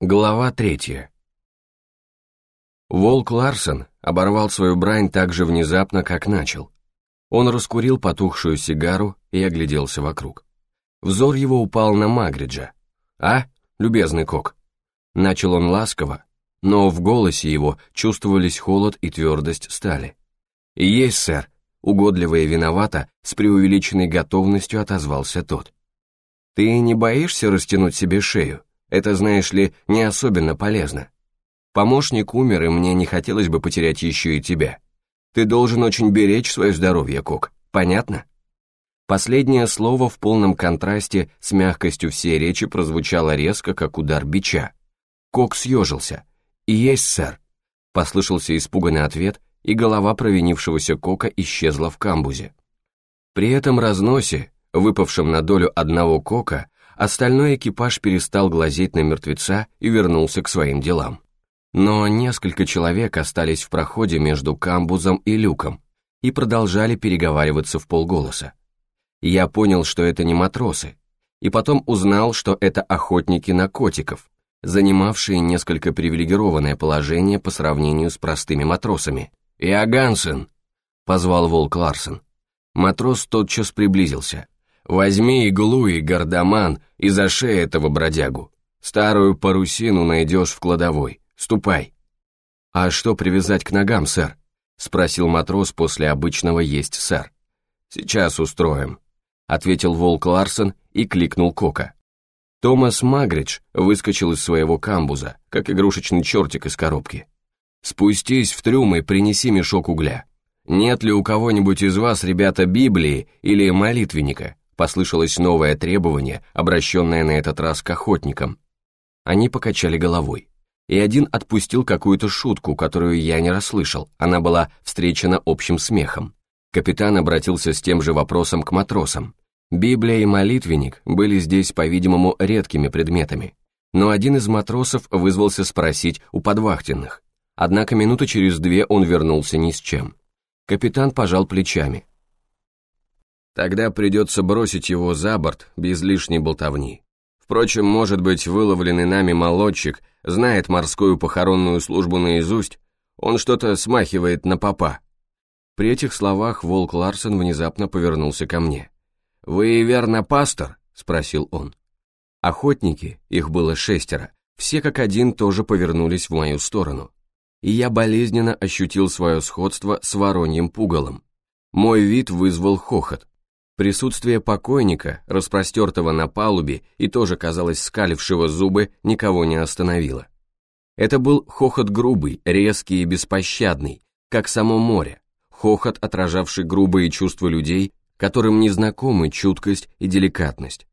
Глава третья. Волк Ларсон оборвал свою брань так же внезапно, как начал. Он раскурил потухшую сигару и огляделся вокруг. Взор его упал на Магриджа. «А, любезный кок?» Начал он ласково, но в голосе его чувствовались холод и твердость стали. «Есть, сэр», — угодливо и виновато, с преувеличенной готовностью отозвался тот. «Ты не боишься растянуть себе шею?» Это, знаешь ли, не особенно полезно. Помощник умер, и мне не хотелось бы потерять еще и тебя. Ты должен очень беречь свое здоровье, Кок. Понятно? Последнее слово в полном контрасте с мягкостью всей речи прозвучало резко, как удар бича. Кок съежился. «И есть, сэр», — послышался испуганный ответ, и голова провинившегося Кока исчезла в камбузе. При этом разносе, выпавшем на долю одного Кока, Остальной экипаж перестал глазеть на мертвеца и вернулся к своим делам. Но несколько человек остались в проходе между камбузом и люком и продолжали переговариваться в полголоса. Я понял, что это не матросы, и потом узнал, что это охотники на котиков, занимавшие несколько привилегированное положение по сравнению с простыми матросами. «Иогансен!» — позвал Волк Ларсен. Матрос тотчас приблизился. Возьми иглу и гардаман и зашей этого бродягу. Старую парусину найдешь в кладовой. Ступай. А что привязать к ногам, сэр? Спросил матрос после обычного есть, сэр. Сейчас устроим. Ответил Волк Ларсон и кликнул Кока. Томас Магридж выскочил из своего камбуза, как игрушечный чертик из коробки. «Спустись в трюм и принеси мешок угля. Нет ли у кого-нибудь из вас, ребята, Библии или молитвенника? Послышалось новое требование, обращенное на этот раз к охотникам. Они покачали головой. И один отпустил какую-то шутку, которую я не расслышал. Она была встречена общим смехом. Капитан обратился с тем же вопросом к матросам. Библия и молитвенник были здесь, по-видимому, редкими предметами. Но один из матросов вызвался спросить у подвахтенных. Однако минуту через две он вернулся ни с чем. Капитан пожал плечами. Тогда придется бросить его за борт без лишней болтовни. Впрочем, может быть, выловленный нами молодчик знает морскую похоронную службу наизусть, он что-то смахивает на попа. При этих словах Волк Ларсен внезапно повернулся ко мне. «Вы, верно, пастор?» — спросил он. Охотники, их было шестеро, все как один тоже повернулись в мою сторону. И я болезненно ощутил свое сходство с вороньим пугалом. Мой вид вызвал хохот, Присутствие покойника, распростертого на палубе и тоже, казалось, скалившего зубы, никого не остановило. Это был хохот грубый, резкий и беспощадный, как само море, хохот, отражавший грубые чувства людей, которым не знакомы чуткость и деликатность.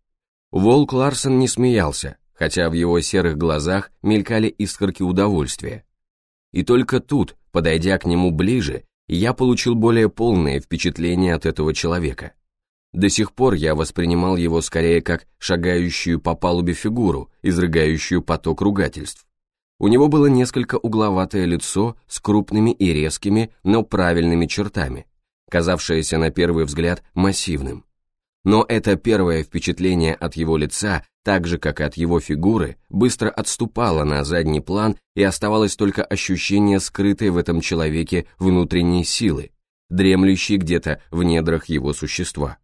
Волк Ларсон не смеялся, хотя в его серых глазах мелькали искорки удовольствия. И только тут, подойдя к нему ближе, я получил более полное впечатление от этого человека. До сих пор я воспринимал его скорее как шагающую по палубе фигуру, изрыгающую поток ругательств. У него было несколько угловатое лицо с крупными и резкими, но правильными чертами, казавшееся на первый взгляд массивным. Но это первое впечатление от его лица, так же как и от его фигуры, быстро отступало на задний план и оставалось только ощущение скрытой в этом человеке внутренней силы, дремлющей где-то в недрах его существа.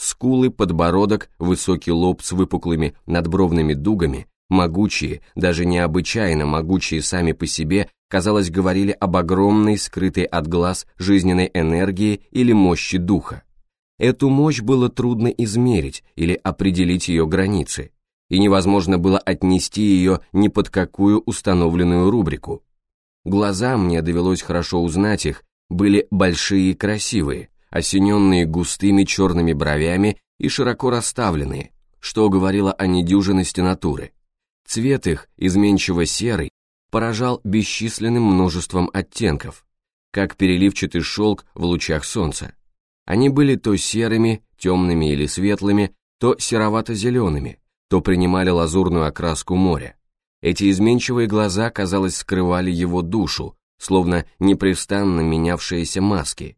Скулы, подбородок, высокий лоб с выпуклыми надбровными дугами, могучие, даже необычайно могучие сами по себе, казалось, говорили об огромной, скрытой от глаз жизненной энергии или мощи духа. Эту мощь было трудно измерить или определить ее границы, и невозможно было отнести ее ни под какую установленную рубрику. Глаза, мне довелось хорошо узнать их, были большие и красивые, осененные густыми черными бровями и широко расставленные, что говорило о недюжинности натуры. Цвет их, изменчиво серый, поражал бесчисленным множеством оттенков, как переливчатый шелк в лучах солнца. Они были то серыми, темными или светлыми, то серовато-зелеными, то принимали лазурную окраску моря. Эти изменчивые глаза, казалось, скрывали его душу, словно непрестанно менявшиеся маски,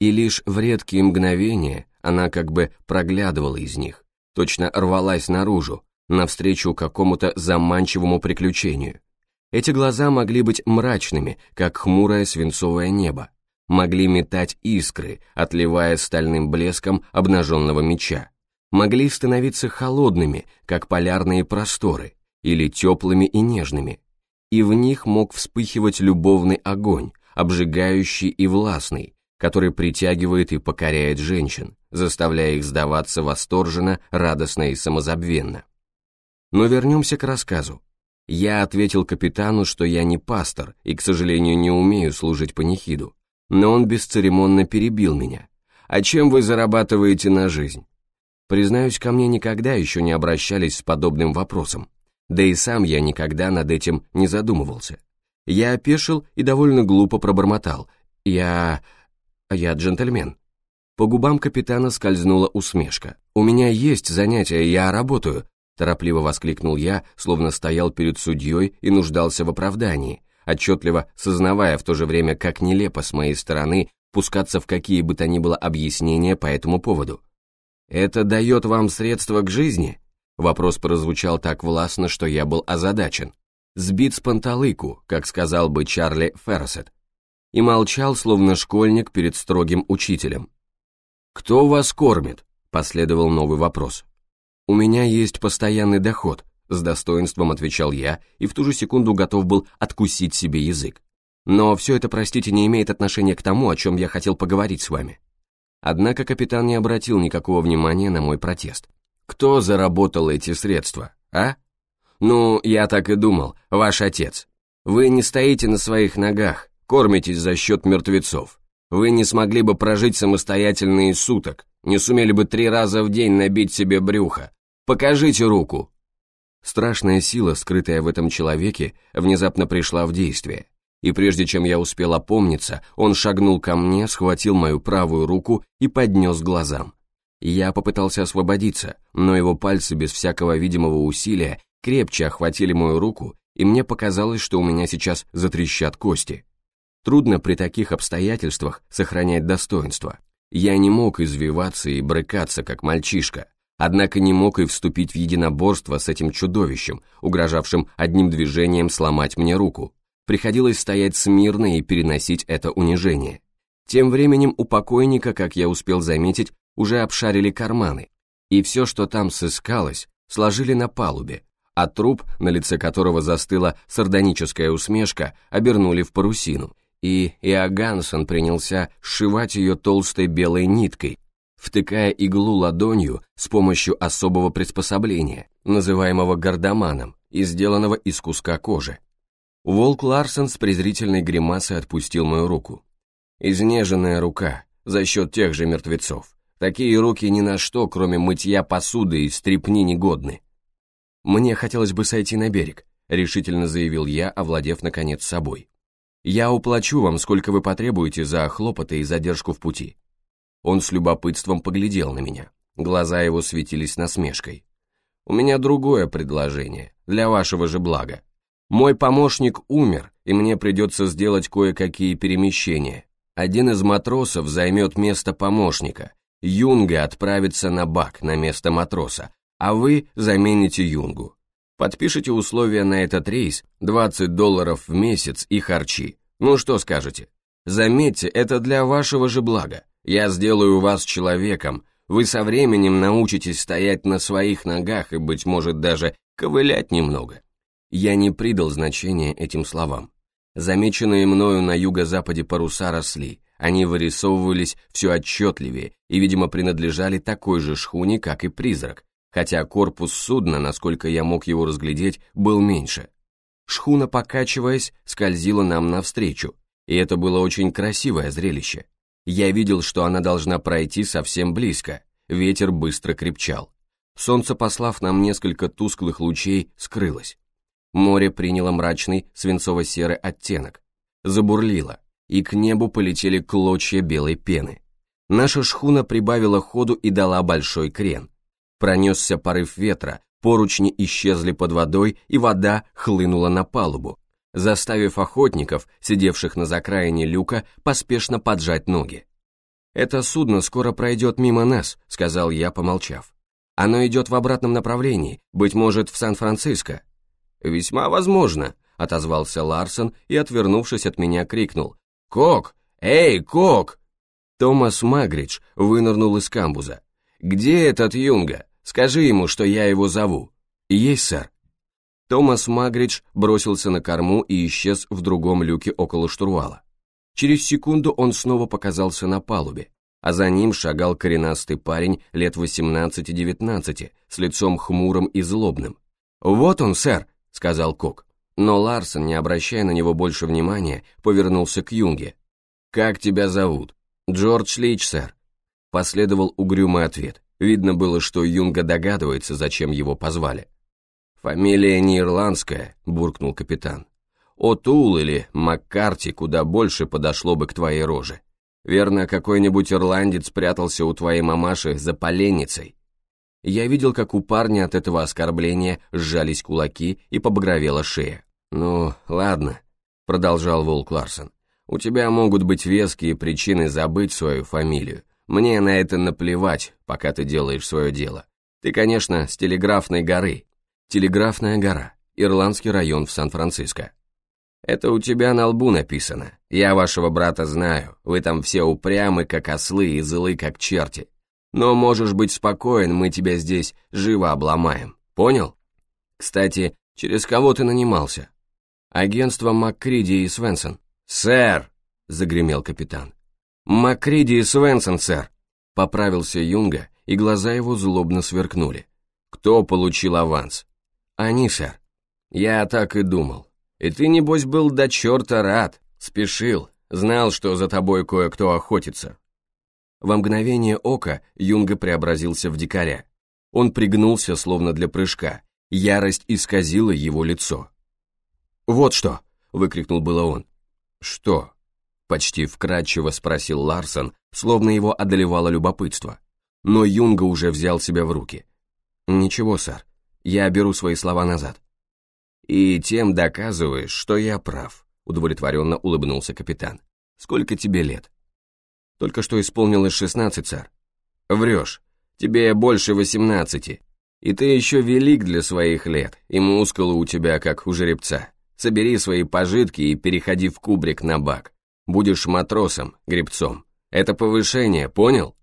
и лишь в редкие мгновения она как бы проглядывала из них, точно рвалась наружу, навстречу какому-то заманчивому приключению. Эти глаза могли быть мрачными, как хмурое свинцовое небо, могли метать искры, отливая стальным блеском обнаженного меча, могли становиться холодными, как полярные просторы, или теплыми и нежными, и в них мог вспыхивать любовный огонь, обжигающий и властный, который притягивает и покоряет женщин, заставляя их сдаваться восторженно, радостно и самозабвенно. Но вернемся к рассказу. Я ответил капитану, что я не пастор и, к сожалению, не умею служить панихиду, но он бесцеремонно перебил меня. «А чем вы зарабатываете на жизнь?» Признаюсь, ко мне никогда еще не обращались с подобным вопросом, да и сам я никогда над этим не задумывался. Я опешил и довольно глупо пробормотал. «Я... я джентльмен». По губам капитана скользнула усмешка. «У меня есть занятия, я работаю», торопливо воскликнул я, словно стоял перед судьей и нуждался в оправдании, отчетливо сознавая в то же время, как нелепо с моей стороны пускаться в какие бы то ни было объяснения по этому поводу. «Это дает вам средства к жизни?» Вопрос прозвучал так властно, что я был озадачен. Сбит с панталыку, как сказал бы Чарли Ферресет. И молчал, словно школьник перед строгим учителем. «Кто вас кормит?» – последовал новый вопрос. «У меня есть постоянный доход», — с достоинством отвечал я и в ту же секунду готов был откусить себе язык. «Но все это, простите, не имеет отношения к тому, о чем я хотел поговорить с вами». Однако капитан не обратил никакого внимания на мой протест. «Кто заработал эти средства, а?» «Ну, я так и думал, ваш отец. Вы не стоите на своих ногах, кормитесь за счет мертвецов. Вы не смогли бы прожить самостоятельно и суток, не сумели бы три раза в день набить себе брюхо, Покажите руку!» Страшная сила, скрытая в этом человеке, внезапно пришла в действие, и прежде чем я успел опомниться, он шагнул ко мне, схватил мою правую руку и поднес глазам. Я попытался освободиться, но его пальцы без всякого видимого усилия крепче охватили мою руку, и мне показалось, что у меня сейчас затрещат кости. Трудно при таких обстоятельствах сохранять достоинство. Я не мог извиваться и брыкаться, как мальчишка, однако не мог и вступить в единоборство с этим чудовищем, угрожавшим одним движением сломать мне руку. Приходилось стоять смирно и переносить это унижение. Тем временем у покойника, как я успел заметить, уже обшарили карманы, и все, что там сыскалось, сложили на палубе, а труп, на лице которого застыла сардоническая усмешка, обернули в парусину, и Иогансон принялся сшивать ее толстой белой ниткой, втыкая иглу ладонью с помощью особого приспособления, называемого гардоманом и сделанного из куска кожи. Волк Ларсен с презрительной гримасой отпустил мою руку. Изнеженная рука, за счет тех же мертвецов. Такие руки ни на что, кроме мытья посуды и стрепни негодны. «Мне хотелось бы сойти на берег», — решительно заявил я, овладев наконец собой. «Я уплачу вам, сколько вы потребуете за хлопоты и задержку в пути. Он с любопытством поглядел на меня. Глаза его светились насмешкой. «У меня другое предложение, для вашего же блага. Мой помощник умер, и мне придется сделать кое-какие перемещения. Один из матросов займет место помощника. Юнга отправится на бак на место матроса, а вы замените Юнгу. Подпишите условия на этот рейс, 20 долларов в месяц и харчи. Ну что скажете? Заметьте, это для вашего же блага. Я сделаю вас человеком, вы со временем научитесь стоять на своих ногах и, быть может, даже ковылять немного. Я не придал значения этим словам. Замеченные мною на юго-западе паруса росли, они вырисовывались все отчетливее и, видимо, принадлежали такой же шхуне, как и призрак, хотя корпус судна, насколько я мог его разглядеть, был меньше. Шхуна, покачиваясь, скользила нам навстречу, и это было очень красивое зрелище. Я видел, что она должна пройти совсем близко, ветер быстро крепчал. Солнце, послав нам несколько тусклых лучей, скрылось. Море приняло мрачный свинцово-серый оттенок. Забурлило, и к небу полетели клочья белой пены. Наша шхуна прибавила ходу и дала большой крен. Пронесся порыв ветра, поручни исчезли под водой, и вода хлынула на палубу, заставив охотников, сидевших на закраине люка, поспешно поджать ноги. «Это судно скоро пройдет мимо нас», — сказал я, помолчав. Оно идет в обратном направлении, быть может, в Сан-Франциско». «Весьма возможно», — отозвался Ларсон и, отвернувшись от меня, крикнул. «Кок! Эй, Кок!» Томас Магридж вынырнул из камбуза. «Где этот Юнга? Скажи ему, что я его зову». «Есть, сэр». Томас Магридж бросился на корму и исчез в другом люке около штурвала. Через секунду он снова показался на палубе, а за ним шагал коренастый парень лет 18-19 с лицом хмурым и злобным. «Вот он, сэр», — сказал Кок. Но Ларсон, не обращая на него больше внимания, повернулся к Юнге. «Как тебя зовут?» «Джордж Лич, сэр», — последовал угрюмый ответ. Видно было, что Юнга догадывается, зачем его позвали. «Фамилия не ирландская», — буркнул капитан. «Отул или Маккарти куда больше подошло бы к твоей роже. Верно, какой-нибудь ирландец спрятался у твоей мамаши за поленницей». Я видел, как у парня от этого оскорбления сжались кулаки и побагровела шея. «Ну, ладно», — продолжал Волк Ларсон. У тебя могут быть веские причины забыть свою фамилию. Мне на это наплевать, пока ты делаешь свое дело. Ты, конечно, с Телеграфной горы. Телеграфная гора, ирландский район в Сан-Франциско. Это у тебя на лбу написано. Я вашего брата знаю, вы там все упрямы, как ослы, и злы, как черти. Но можешь быть спокоен, мы тебя здесь живо обломаем. Понял? Кстати, через кого ты нанимался? Агентство МакКриди и Свенсон. «Сэр!» — загремел капитан. «Макриди и Свенсон, сэр!» — поправился Юнга, и глаза его злобно сверкнули. «Кто получил аванс?» «Они, сэр». «Я так и думал. И ты, небось, был до черта рад, спешил, знал, что за тобой кое-кто охотится». Во мгновение ока Юнга преобразился в дикаря. Он пригнулся, словно для прыжка. Ярость исказила его лицо. «Вот что!» — выкрикнул было он. «Что?» — почти вкратчиво спросил Ларсон, словно его одолевало любопытство. Но Юнга уже взял себя в руки. «Ничего, сэр, я беру свои слова назад». «И тем доказываешь, что я прав», — удовлетворенно улыбнулся капитан. «Сколько тебе лет?» «Только что исполнилось шестнадцать, сэр». «Врешь. Тебе больше восемнадцати. И ты еще велик для своих лет, и мускулы у тебя, как у жеребца. Собери свои пожитки и переходи в кубрик на бак. Будешь матросом, гребцом. Это повышение, понял?»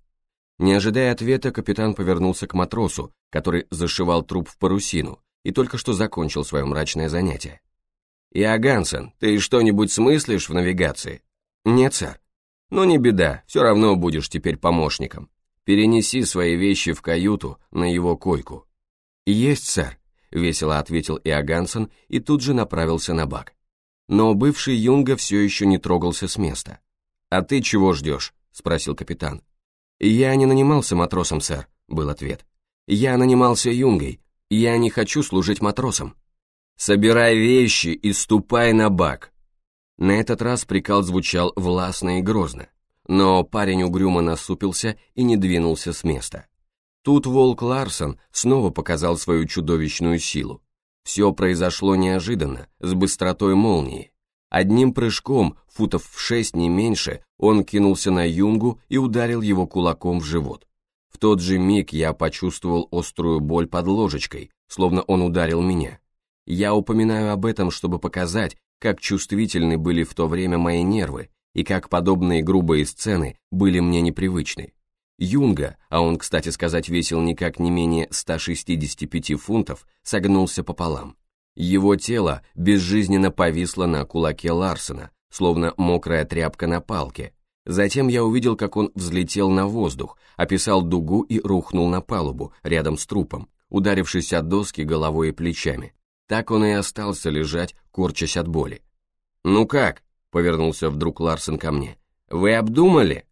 Не ожидая ответа, капитан повернулся к матросу, который зашивал труп в парусину и только что закончил свое мрачное занятие. «Иогансен, ты что-нибудь смыслишь в навигации?» «Нет, сэр». «Ну не беда, все равно будешь теперь помощником. Перенеси свои вещи в каюту на его койку». «Есть, сэр», весело ответил Иогансен и тут же направился на бак. Но бывший Юнга все еще не трогался с места. «А ты чего ждешь?» — спросил капитан. «Я не нанимался матросом, сэр», — был ответ. «Я нанимался Юнгой. Я не хочу служить матросом». «Собирай вещи и ступай на бак». На этот раз приказ звучал властно и грозно, но парень угрюмо насупился и не двинулся с места. Тут волк Ларсон снова показал свою чудовищную силу. Все произошло неожиданно, с быстротой молнии. Одним прыжком, футов в шесть не меньше, он кинулся на Юнгу и ударил его кулаком в живот. В тот же миг я почувствовал острую боль под ложечкой, словно он ударил меня. Я упоминаю об этом, чтобы показать, как чувствительны были в то время мои нервы, и как подобные грубые сцены были мне непривычны. Юнга, а он, кстати сказать, весил никак не менее 165 фунтов, согнулся пополам. Его тело безжизненно повисло на кулаке Ларсена, словно мокрая тряпка на палке. Затем я увидел, как он взлетел на воздух, описал дугу и рухнул на палубу, рядом с трупом, ударившись от доски головой и плечами. Так он и остался лежать, корчась от боли. «Ну как?» — повернулся вдруг Ларсен ко мне. «Вы обдумали?»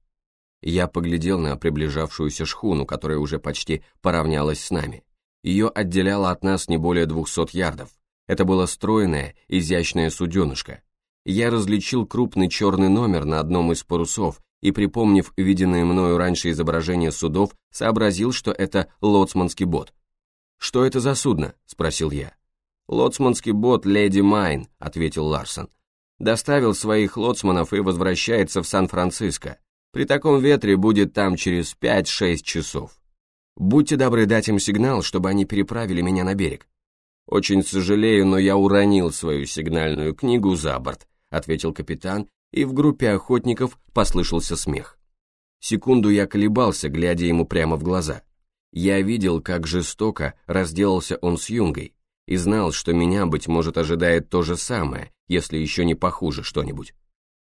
Я поглядел на приближавшуюся шхуну, которая уже почти поравнялась с нами. Ее отделяло от нас не более двухсот ярдов. Это было стройное, изящное суденышко. Я различил крупный черный номер на одном из парусов и, припомнив виденное мною раньше изображение судов, сообразил, что это лоцманский бот. «Что это за судно?» – спросил я. «Лоцманский бот «Леди Майн», – ответил Ларсон. «Доставил своих лоцманов и возвращается в Сан-Франциско. При таком ветре будет там через 5-6 часов. Будьте добры дать им сигнал, чтобы они переправили меня на берег». «Очень сожалею, но я уронил свою сигнальную книгу за борт», ответил капитан, и в группе охотников послышался смех. Секунду я колебался, глядя ему прямо в глаза. Я видел, как жестоко разделался он с Юнгой, и знал, что меня, быть может, ожидает то же самое, если еще не похуже что-нибудь.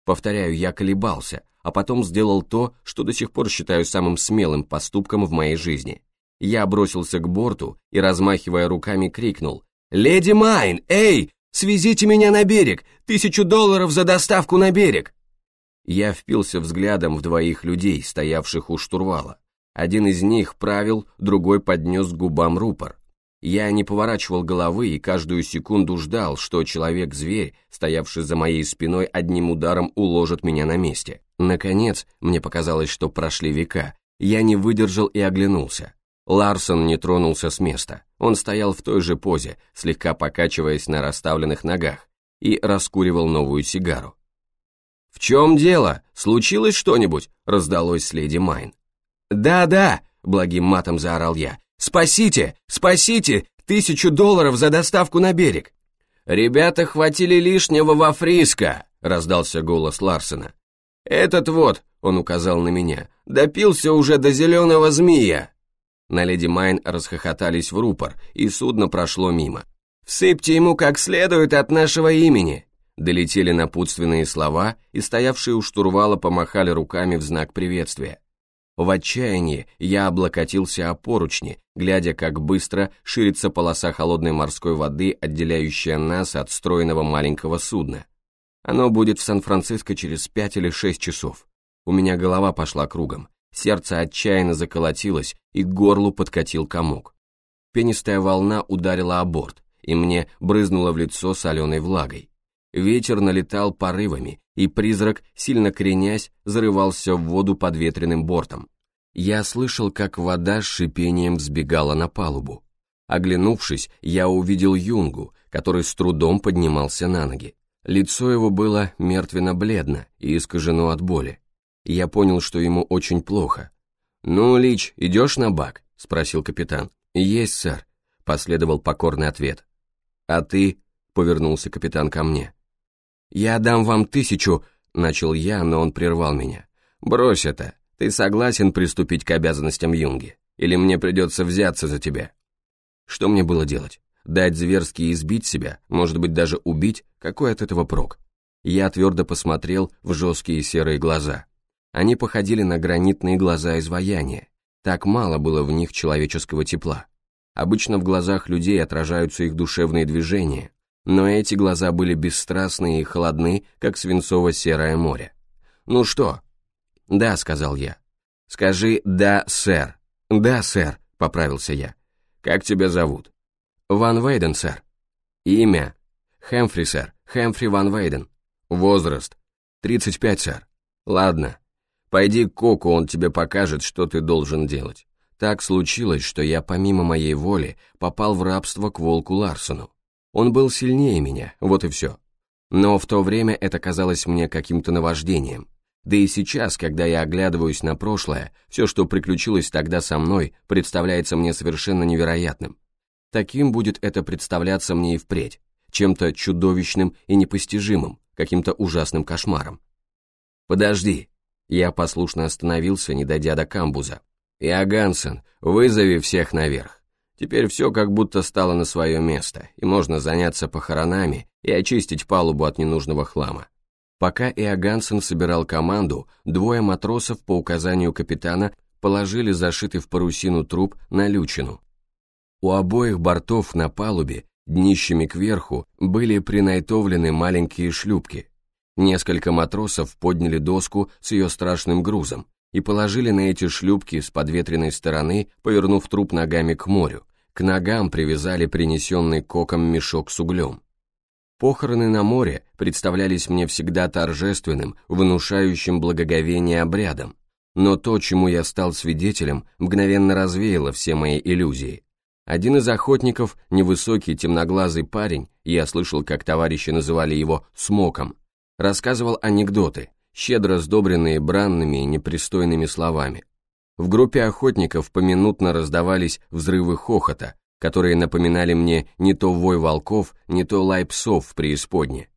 Повторяю, я колебался, а потом сделал то, что до сих пор считаю самым смелым поступком в моей жизни. Я бросился к борту и, размахивая руками, крикнул «Леди Майн, эй, свезите меня на берег! Тысячу долларов за доставку на берег!» Я впился взглядом в двоих людей, стоявших у штурвала. Один из них правил, другой поднес к губам рупор. Я не поворачивал головы и каждую секунду ждал, что человек-зверь, стоявший за моей спиной, одним ударом уложит меня на месте. Наконец, мне показалось, что прошли века, я не выдержал и оглянулся. Ларсон не тронулся с места. Он стоял в той же позе, слегка покачиваясь на расставленных ногах, и раскуривал новую сигару. «В чем дело? Случилось что-нибудь?» — раздалось с леди Майн. «Да-да!» — благим матом заорал я. «Спасите! Спасите! Тысячу долларов за доставку на берег!» «Ребята хватили лишнего во Фриско!» — раздался голос Ларсена. «Этот вот», — он указал на меня, — «допился уже до зеленого змея!» На леди Майн расхохотались в рупор, и судно прошло мимо. «Всыпьте ему как следует от нашего имени!» Долетели напутственные слова, и стоявшие у штурвала помахали руками в знак приветствия. В отчаянии я облокотился о поручни, глядя, как быстро ширится полоса холодной морской воды, отделяющая нас от стройного маленького судна. Оно будет в Сан-Франциско через пять или шесть часов. У меня голова пошла кругом, сердце отчаянно заколотилось, и к горлу подкатил комок. Пенистая волна ударила о борт, и мне брызнуло в лицо соленой влагой. Ветер налетал порывами, и призрак, сильно кренясь, зарывался в воду под ветреным бортом. Я слышал, как вода с шипением взбегала на палубу. Оглянувшись, я увидел Юнгу, который с трудом поднимался на ноги. Лицо его было мертвенно-бледно и искажено от боли. Я понял, что ему очень плохо. «Ну, Лич, идешь на бак?» — спросил капитан. «Есть, сэр», — последовал покорный ответ. «А ты?» — повернулся капитан ко мне. «Я дам вам тысячу», — начал я, но он прервал меня. «Брось это. Ты согласен приступить к обязанностям Юнги? Или мне придется взяться за тебя?» Что мне было делать? Дать зверски избить себя, может быть, даже убить? Какой от этого прок? Я твердо посмотрел в жесткие серые глаза. Они походили на гранитные глаза изваяния. Так мало было в них человеческого тепла. Обычно в глазах людей отражаются их душевные движения, но эти глаза были бесстрастны и холодны, как свинцово-серое море. «Ну что?» «Да», — сказал я. «Скажи «да, сэр». «Да, сэр», — поправился я. «Как тебя зовут?» «Ван Вейден, сэр». «Имя?» «Хэмфри, сэр. Хэмфри Ван Вейден». «Возраст?» «Тридцать пять, сэр». «Ладно. Пойди к Коку, он тебе покажет, что ты должен делать». Так случилось, что я помимо моей воли попал в рабство к волку Ларсону. Он был сильнее меня, вот и все. Но в то время это казалось мне каким-то наваждением. Да и сейчас, когда я оглядываюсь на прошлое, все, что приключилось тогда со мной, представляется мне совершенно невероятным. Таким будет это представляться мне и впредь, чем-то чудовищным и непостижимым, каким-то ужасным кошмаром. «Подожди!» Я послушно остановился, не дойдя до камбуза. «Иогансен, вызови всех наверх!» Теперь все как будто стало на свое место, и можно заняться похоронами и очистить палубу от ненужного хлама. Пока Иогансен собирал команду, двое матросов по указанию капитана положили зашитый в парусину труп на лючину. У обоих бортов на палубе, днищами кверху, были принайтовлены маленькие шлюпки. Несколько матросов подняли доску с ее страшным грузом и положили на эти шлюпки с подветренной стороны, повернув труп ногами к морю, к ногам привязали принесенный коком мешок с углем. Похороны на море представлялись мне всегда торжественным, внушающим благоговение обрядом, но то, чему я стал свидетелем, мгновенно развеяло все мои иллюзии. Один из охотников, невысокий темноглазый парень, я слышал, как товарищи называли его «смоком», рассказывал анекдоты, щедро сдобренные бранными и непристойными словами. В группе охотников поминутно раздавались взрывы хохота, которые напоминали мне не то вой волков, не то лай псов в преисподне.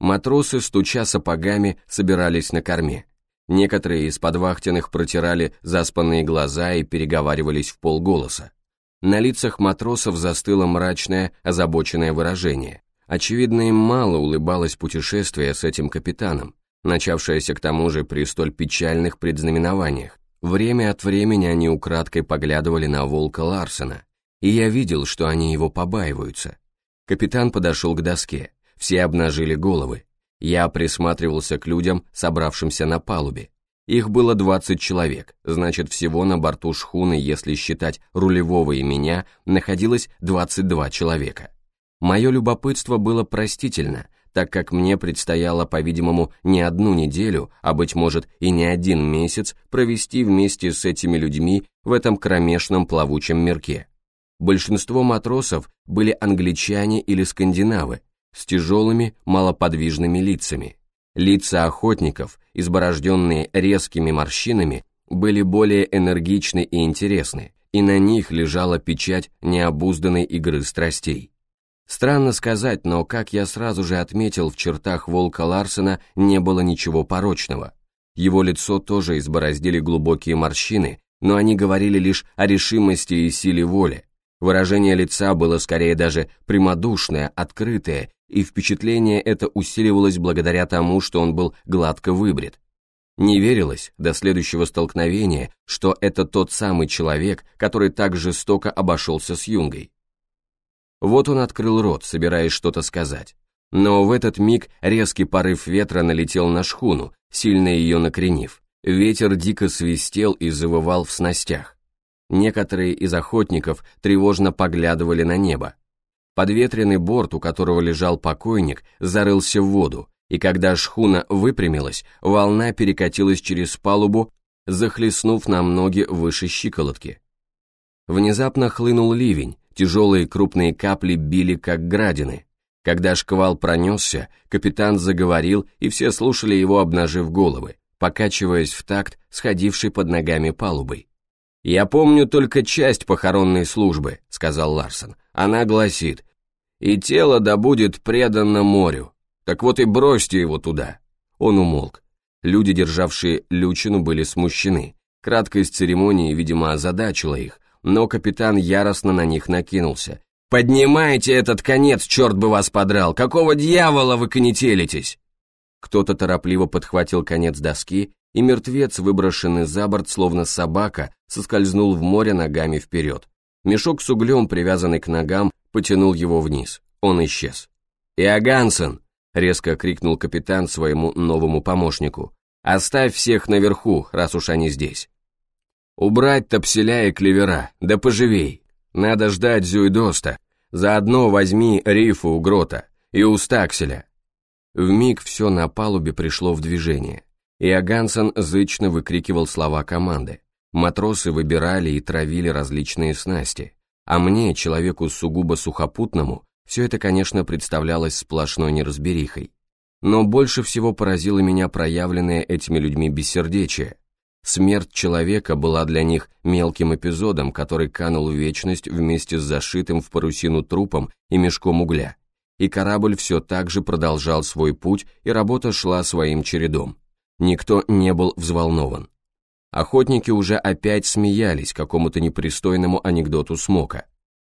Матросы, стуча сапогами, собирались на корме. Некоторые из подвахтенных протирали заспанные глаза и переговаривались в полголоса. На лицах матросов застыло мрачное, озабоченное выражение. Очевидно, им мало улыбалось путешествие с этим капитаном, начавшееся к тому же при столь печальных предзнаменованиях. Время от времени они украдкой поглядывали на волка Ларсена, и я видел, что они его побаиваются. Капитан подошел к доске, все обнажили головы. Я присматривался к людям, собравшимся на палубе. Их было 20 человек, значит всего на борту шхуны, если считать рулевого и меня, находилось 22 человека. Мое любопытство было простительно, так как мне предстояло, по-видимому, не одну неделю, а, быть может, и не один месяц провести вместе с этими людьми в этом кромешном плавучем мирке. Большинство матросов были англичане или скандинавы, с тяжелыми, малоподвижными лицами. Лица охотников, изборожденные резкими морщинами, были более энергичны и интересны, и на них лежала печать необузданной игры страстей. Странно сказать, но, как я сразу же отметил, в чертах волка Ларсена не было ничего порочного. Его лицо тоже избороздили глубокие морщины, но они говорили лишь о решимости и силе воли. Выражение лица было скорее даже прямодушное, открытое, и впечатление это усиливалось благодаря тому, что он был гладко выбрит. Не верилось до следующего столкновения, что это тот самый человек, который так жестоко обошелся с Юнгой. Вот он открыл рот, собираясь что-то сказать. Но в этот миг резкий порыв ветра налетел на шхуну, сильно ее накренив. Ветер дико свистел и завывал в снастях. Некоторые из охотников тревожно поглядывали на небо. Подветренный борт, у которого лежал покойник, зарылся в воду, и когда шхуна выпрямилась, волна перекатилась через палубу, захлестнув на ноги выше щиколотки. Внезапно хлынул ливень, Тяжелые крупные капли били, как градины. Когда шквал пронесся, капитан заговорил, и все слушали его, обнажив головы, покачиваясь в такт сходившей под ногами палубой. «Я помню только часть похоронной службы», — сказал Ларсон. «Она гласит, и тело да будет предано морю. Так вот и бросьте его туда». Он умолк. Люди, державшие лючину, были смущены. Краткость церемонии, видимо, озадачила их, но капитан яростно на них накинулся. «Поднимайте этот конец, черт бы вас подрал! Какого дьявола вы конетелитесь?» Кто-то торопливо подхватил конец доски, и мертвец, выброшенный за борт, словно собака, соскользнул в море ногами вперед. Мешок с углем, привязанный к ногам, потянул его вниз. Он исчез. «Иогансен!» — резко крикнул капитан своему новому помощнику. «Оставь всех наверху, раз уж они здесь». Убрать топселя и клевера, да поживей. Надо ждать Зюйдоста. Заодно возьми рифу у грота и у стакселя. Вмиг все на палубе пришло в движение. И Агансен зычно выкрикивал слова команды. Матросы выбирали и травили различные снасти. А мне, человеку сугубо сухопутному, все это, конечно, представлялось сплошной неразберихой. Но больше всего поразило меня проявленное этими людьми бессердечие, Смерть человека была для них мелким эпизодом, который канул в вечность вместе с зашитым в парусину трупом и мешком угля. И корабль все так же продолжал свой путь, и работа шла своим чередом. Никто не был взволнован. Охотники уже опять смеялись какому-то непристойному анекдоту Смока.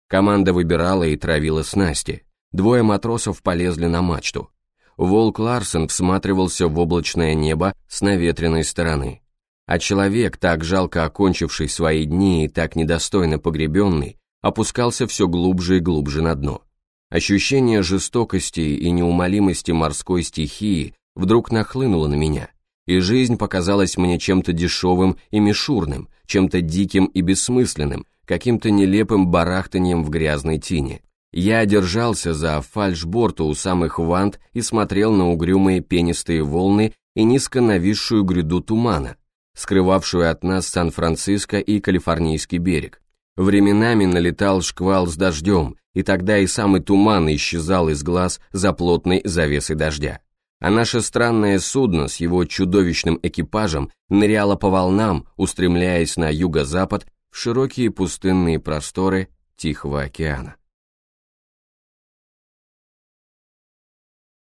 Команда выбирала и травила снасти. Двое матросов полезли на мачту. Волк Ларсен всматривался в облачное небо с наветренной стороны а человек, так жалко окончивший свои дни и так недостойно погребенный, опускался все глубже и глубже на дно. Ощущение жестокости и неумолимости морской стихии вдруг нахлынуло на меня, и жизнь показалась мне чем-то дешевым и мишурным, чем-то диким и бессмысленным, каким-то нелепым барахтанием в грязной тине. Я держался за фальшборту у самых вант и смотрел на угрюмые пенистые волны и низко нависшую гряду тумана, скрывавшую от нас Сан-Франциско и Калифорнийский берег. Временами налетал шквал с дождем, и тогда и самый туман исчезал из глаз за плотной завесой дождя. А наше странное судно с его чудовищным экипажем ныряло по волнам, устремляясь на юго-запад в широкие пустынные просторы Тихого океана.